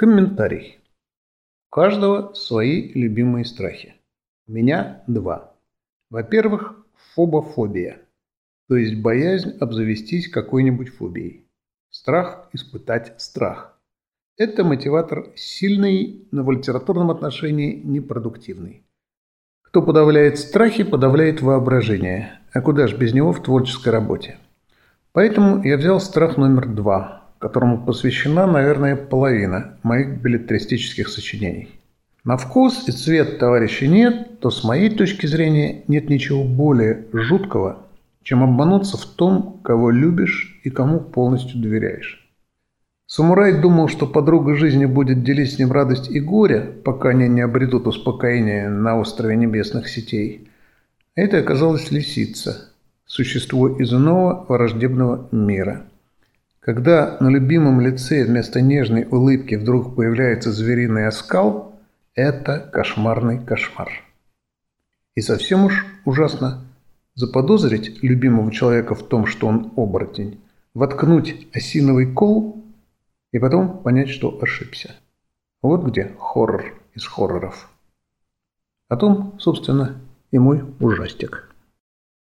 Комментарий. У каждого свои любимые страхи. У меня два. Во-первых, фобофобия, то есть боязнь обзавестись какой-нибудь фобией. Страх испытать страх. Это мотиватор сильный, но в литературном отношении непродуктивный. Кто подавляет страхи, подавляет воображение. А куда ж без него в творческой работе? Поэтому я взял страх номер два, которому посвящена, наверное, половина моих билетристических сочинений. На вкус и цвет товарища нет, то с моей точки зрения нет ничего более жуткого, чем обмануться в том, кого любишь и кому полностью доверяешь. Самурай думал, что подруга жизни будет делить с ним радость и горе, пока они не обретут успокоение на острове небесных сетей. Это оказалась лисица, существо из иного враждебного мира. Когда на любимом лице вместо нежной улыбки вдруг появляется звериный оскал, это кошмарный кошмар. И совсем уж ужасно заподозрить любимого человека в том, что он оборотень, воткнуть осиновый кол и потом понять, что ошибся. Вот где хоррор из хорроров. О том, собственно, и мой ужастик.